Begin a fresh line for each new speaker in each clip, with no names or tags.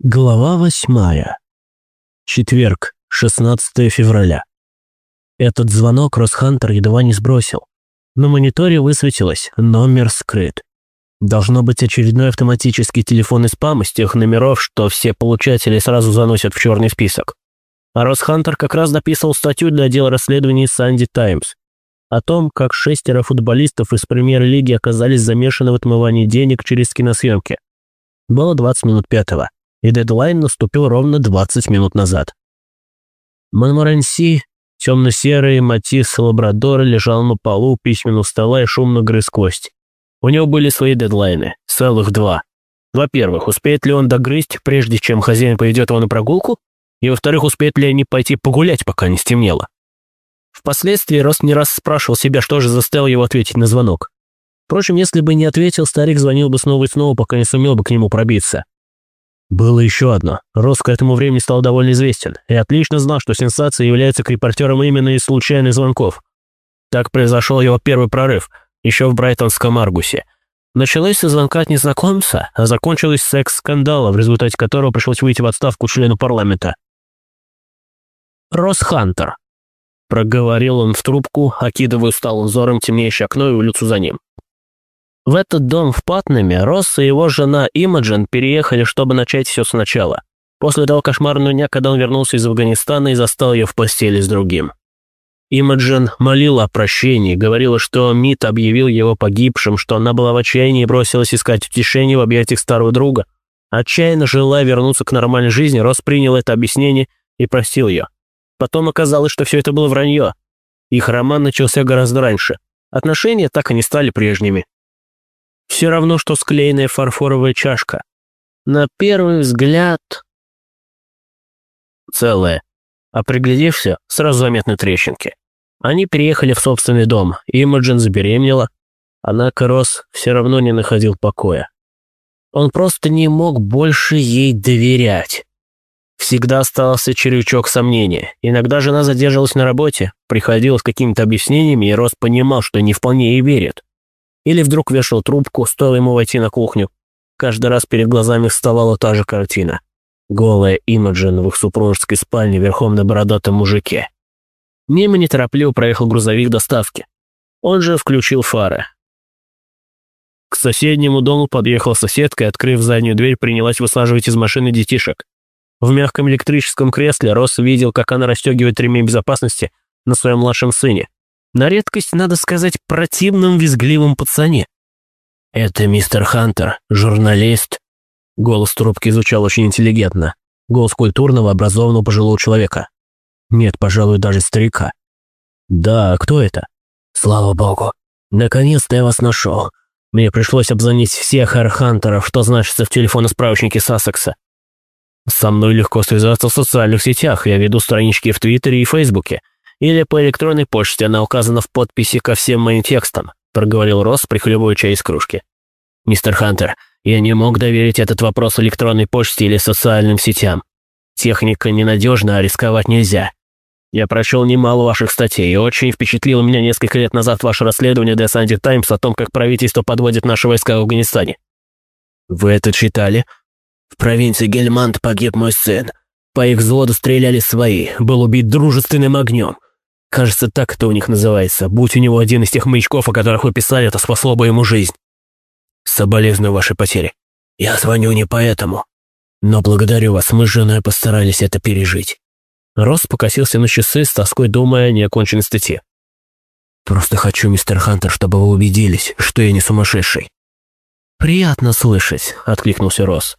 Глава восьмая. Четверг, 16 февраля. Этот звонок Росхантер едва не сбросил. На мониторе высветилось «Номер скрыт». Должно быть очередной автоматический телефонный спам из тех номеров, что все получатели сразу заносят в черный список. А Росхантер как раз дописывал статью для отдела расследований «Санди Таймс» о том, как шестеро футболистов из премьер-лиги оказались замешаны в отмывании денег через киносъемки. Было 20 минут пятого и дедлайн наступил ровно 20 минут назад. Монморенси, темно-серый матис лабрадора, лежал на полу письменного стола и шумно грыз кость. У него были свои дедлайны, целых два. Во-первых, успеет ли он догрызть, прежде чем хозяин поведет его на прогулку? И во-вторых, успеет ли они пойти погулять, пока не стемнело? Впоследствии Рост не раз спрашивал себя, что же заставил его ответить на звонок. Впрочем, если бы не ответил, старик звонил бы снова и снова, пока не сумел бы к нему пробиться. Было еще одно. Рос к этому времени стал довольно известен и отлично знал, что сенсация является к именно из случайных звонков. Так произошел его первый прорыв, еще в Брайтонском Аргусе. Началось со звонка от незнакомца, а закончилось секс-скандала, в результате которого пришлось выйти в отставку члену парламента. «Рос Хантер», — проговорил он в трубку, окидывая усталым взором темнеющее окно и улицу за ним. В этот дом в Патнаме Росс и его жена Имаджин переехали, чтобы начать все сначала. После того кошмарного дня, когда он вернулся из Афганистана и застал ее в постели с другим. Имаджин молила о прощении, говорила, что Мит объявил его погибшим, что она была в отчаянии и бросилась искать утешение в объятиях старого друга. Отчаянно желая вернуться к нормальной жизни, Росс принял это объяснение и простил ее. Потом оказалось, что все это было вранье. Их роман начался гораздо раньше. Отношения так и не стали прежними. Все равно, что склеенная фарфоровая чашка. На первый взгляд... Целая. А приглядевшься, сразу заметны трещинки. Они переехали в собственный дом, Имаджин забеременела, однако Рос все равно не находил покоя. Он просто не мог больше ей доверять. Всегда оставался червячок сомнения. Иногда жена задерживалась на работе, приходила с какими-то объяснениями, и Рос понимал, что не вполне ей верит. Или вдруг вешал трубку, стоило ему войти на кухню. Каждый раз перед глазами вставала та же картина. Голая Имаджин в их супружеской спальне верхом на бородатом мужике. Мимо неторопливо проехал грузовик доставки. Он же включил фары. К соседнему дому подъехала соседка и, открыв заднюю дверь, принялась высаживать из машины детишек. В мягком электрическом кресле Росс видел, как она расстегивает ремень безопасности на своем младшем сыне. На редкость, надо сказать, противном визгливом пацане. «Это мистер Хантер, журналист». Голос трубки звучал очень интеллигентно. Голос культурного, образованного пожилого человека. Нет, пожалуй, даже старика. «Да, кто это?» «Слава богу. Наконец-то я вас нашел. Мне пришлось обзвонить всех архантеров, что значится в телефонном справочнике Сассекса. Со мной легко связаться в социальных сетях, я веду странички в Твиттере и Фейсбуке или по электронной почте, она указана в подписи ко всем моим текстам», проговорил Росс, прихлебывая чай из кружки. «Мистер Хантер, я не мог доверить этот вопрос электронной почте или социальным сетям. Техника ненадежна, а рисковать нельзя. Я прочел немало ваших статей, и очень впечатлило меня несколько лет назад ваше расследование The Sunday Times о том, как правительство подводит наши войска в Афганистане. Вы это читали? В провинции Гельмант погиб мой сын. По их взводу стреляли свои, был убит дружественным огнем. Кажется, так это у них называется. Будь у него один из тех маячков, о которых вы писали, это спасло бы ему жизнь. Соболезную вашей потери. Я звоню не поэтому. Но благодарю вас, мы с женой постарались это пережить. Росс покосился на часы с тоской, думая о неоконченной статье. «Просто хочу, мистер Хантер, чтобы вы убедились, что я не сумасшедший». «Приятно слышать», — откликнулся Росс.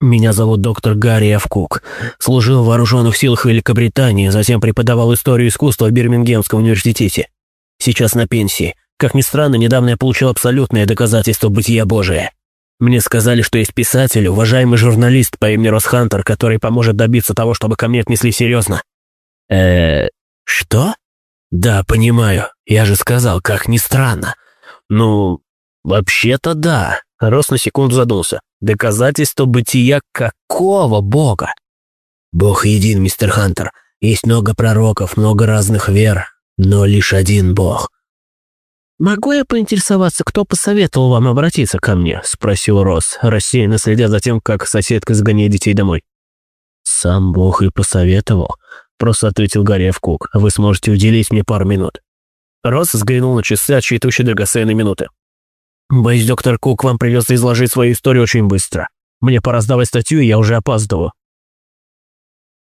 Меня зовут доктор Гарри Авкук. Служил в вооруженных силах Великобритании, затем преподавал историю искусства в Бирмингемском университете. Сейчас на пенсии. Как ни странно, недавно я получил абсолютное доказательство бытия Божия. Мне сказали, что есть писатель, уважаемый журналист по имени Росхантер, который поможет добиться того, чтобы ко мне отнесли серьезно. э что? Да, понимаю. Я же сказал, как ни странно. Ну, вообще-то да. Рос на секунду задумался. Доказательство бытия какого бога? Бог един, мистер Хантер. Есть много пророков, много разных вер, но лишь один бог. «Могу я поинтересоваться, кто посоветовал вам обратиться ко мне?» – спросил Росс, рассеянно следя за тем, как соседка загоняет детей домой. «Сам Бог и посоветовал», – просто ответил Гарри Кук. «Вы сможете уделить мне пару минут». Росс взглянул на часы, отсчитывающие драгоценные минуты. «Боюсь, доктор Кук, вам придется изложить свою историю очень быстро. Мне пора сдавать статью, и я уже опаздываю».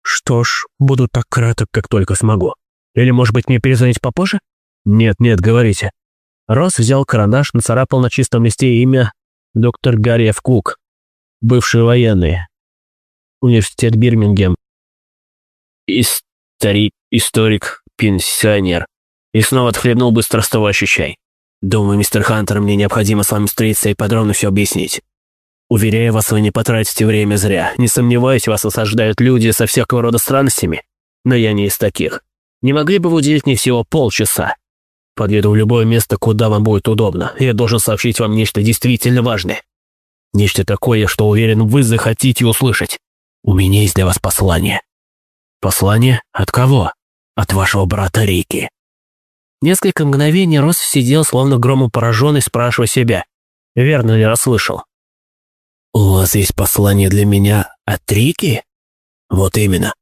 «Что ж, буду так краток, как только смогу. Или, может быть, мне перезвонить попозже?» «Нет, нет, говорите». Росс взял карандаш, нацарапал на чистом листе имя доктор Гарри. Кук, бывший военный, университет Бирмингем, историк, историк, пенсионер. И снова отхлебнул быстро остывающий чай. Думаю, мистер Хантер, мне необходимо с вами встретиться и подробно все объяснить. Уверяю вас, вы не потратите время зря. Не сомневаюсь, вас осаждают люди со всякого рода странностями, но я не из таких. Не могли бы вы уделить мне всего полчаса? Подъеду в любое место, куда вам будет удобно. Я должен сообщить вам нечто действительно важное. Нечто такое, что, уверен, вы захотите услышать. У меня есть для вас послание». «Послание? От кого?» «От вашего брата Рики». Несколько мгновений Росс сидел, словно громом пораженный, спрашивая себя, верно ли расслышал. «У вас есть послание для меня от Рики?» «Вот именно».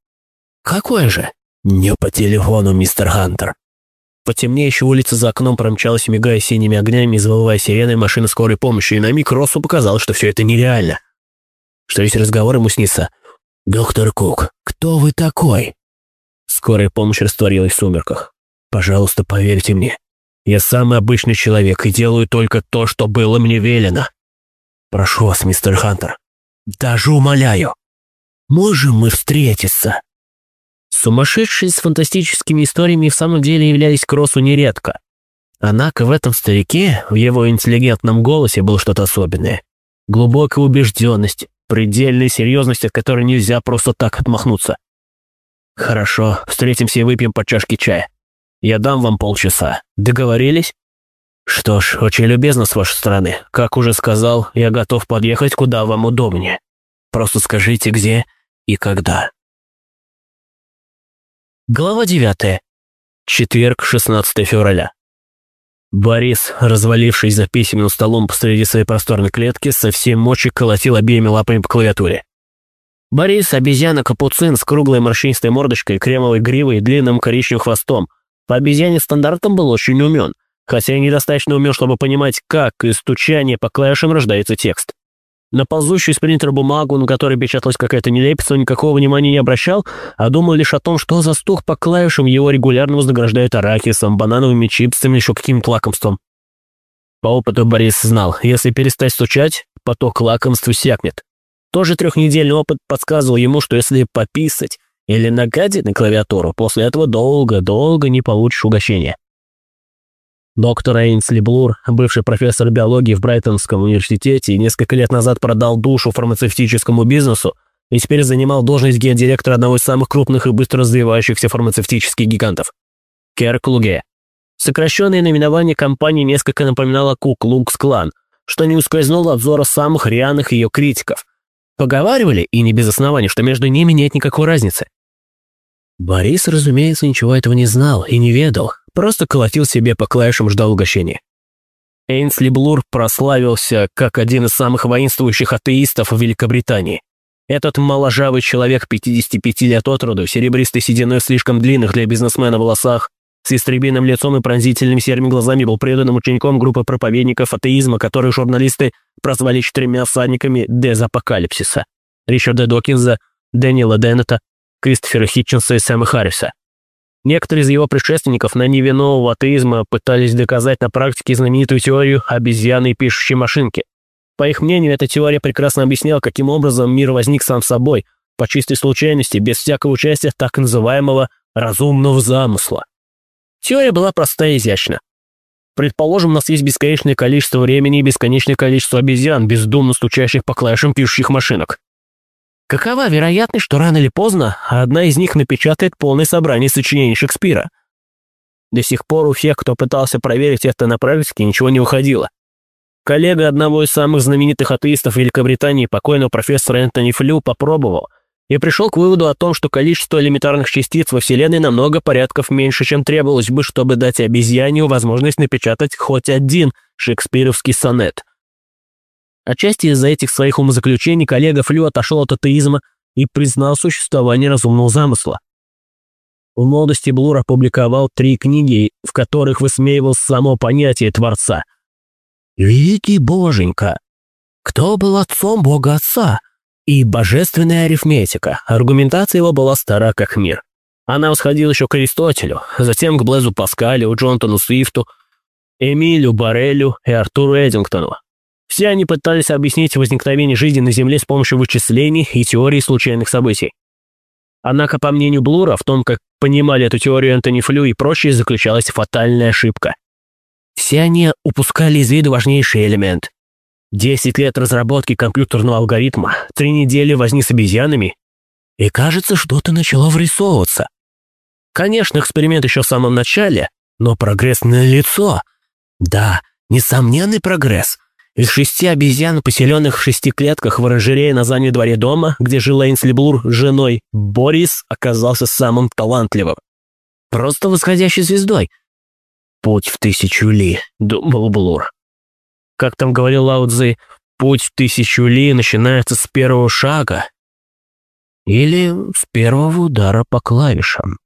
«Какое же?» «Не по телефону, мистер Хантер. По темнеющей улице за окном промчалась, мигая синими огнями и завывая сиреной машина скорой помощи, и на миг Россу показалось, что все это нереально. Что весь разговор ему снится. «Доктор Кук, кто вы такой?» Скорая помощь растворилась в сумерках. «Пожалуйста, поверьте мне. Я самый обычный человек и делаю только то, что было мне велено. Прошу вас, мистер Хантер, даже умоляю. Можем мы встретиться?» Сумасшедшие с фантастическими историями в самом деле являлись Кроссу нередко. Однако в этом старике, в его интеллигентном голосе было что-то особенное. Глубокая убежденность, предельная серьезность, от которой нельзя просто так отмахнуться. «Хорошо, встретимся и выпьем по чашке чая. Я дам вам полчаса. Договорились?» «Что ж, очень любезно с вашей стороны. Как уже сказал, я готов подъехать куда вам удобнее. Просто скажите, где и когда». Глава 9. Четверг, 16 февраля. Борис, развалившись за письменным столом посреди своей просторной клетки, со всей мочи колотил обеими лапами по клавиатуре. Борис – обезьяна-капуцин с круглой морщинистой мордочкой, кремовой гривой и длинным коричневым хвостом. По обезьяне стандартам был очень умен, хотя и недостаточно умен, чтобы понимать, как из стучания по клавишам рождается текст. На ползущую из принтера бумагу, на которой печаталась какая-то нелепица, он никакого внимания не обращал, а думал лишь о том, что за стук по клавишам его регулярно вознаграждают арахисом, банановыми чипсами, еще каким-то лакомством. По опыту Борис знал, если перестать стучать, поток лакомств усякнет. Тоже трехнедельный опыт подсказывал ему, что если пописать или нагадить на клавиатуру, после этого долго-долго не получишь угощения. Доктор Эйнсли Блур, бывший профессор биологии в Брайтонском университете, несколько лет назад продал душу фармацевтическому бизнесу и теперь занимал должность гендиректора одного из самых крупных и быстро развивающихся фармацевтических гигантов – Керк Луге. Сокращенное наименование компании несколько напоминало Ку Клукс Клан, что не ускользнуло от взора самых рьяных ее критиков. Поговаривали, и не без оснований, что между ними нет никакой разницы. Борис, разумеется, ничего этого не знал и не ведал, просто колотил себе по клавишам, ждал угощения. Эйнсли Блур прославился как один из самых воинствующих атеистов в Великобритании. Этот моложавый человек 55 лет от роду, серебристый сединой слишком длинных для бизнесмена волосах, с истребиным лицом и пронзительными серыми глазами был преданным учеником группы проповедников атеизма, которых журналисты прозвали четырьмя всадниками дезапокалипсиса. Ричарда Докинза, Дэниела Деннета, Кристофера Хитченса и Сэма Харриса. Некоторые из его предшественников на ниве нового атеизма пытались доказать на практике знаменитую теорию обезьяны и пишущей машинки. По их мнению, эта теория прекрасно объясняла, каким образом мир возник сам собой, по чистой случайности, без всякого участия так называемого разумного замысла. Теория была проста и изящна. Предположим, у нас есть бесконечное количество времени и бесконечное количество обезьян, бездумно стучащих по клавишам пишущих машинок. Какова вероятность, что рано или поздно одна из них напечатает полное собрание сочинений Шекспира? До сих пор у всех, кто пытался проверить это на практике, ничего не выходило. Коллега одного из самых знаменитых атеистов Великобритании, покойного профессора Энтони Флю, попробовал, и пришел к выводу о том, что количество элементарных частиц во Вселенной намного порядков меньше, чем требовалось бы, чтобы дать обезьянию возможность напечатать хоть один шекспировский сонет. Отчасти из-за этих своих умозаключений коллега Флю отошел от атеизма и признал существование разумного замысла. В молодости Блур опубликовал три книги, в которых высмеивал само понятие Творца. «Великий Боженька! Кто был отцом Бога Отца?» и «Божественная арифметика». Аргументация его была стара как мир. Она восходила еще к Аристотелю, затем к Блезу Паскалю, Джонатану Свифту, Эмилю Барелю и Артуру Эдингтону. Все они пытались объяснить возникновение жизни на Земле с помощью вычислений и теории случайных событий. Однако, по мнению Блура, в том, как понимали эту теорию Энтони Флю и прочие, заключалась фатальная ошибка. Все они упускали из виду важнейший элемент. Десять лет разработки компьютерного алгоритма, три недели возни с обезьянами, и, кажется, что-то начало врисовываться. Конечно, эксперимент еще в самом начале, но прогресс налицо. Да, несомненный прогресс. Из шести обезьян, поселенных в шести клетках в оранжерее на заднем дворе дома, где жил Эйнсли Блур с женой, Борис оказался самым талантливым. Просто восходящей звездой. «Путь в тысячу ли», — думал Блур. Как там говорил Лао Цзи, путь в тысячу ли начинается с первого шага или с первого удара по клавишам.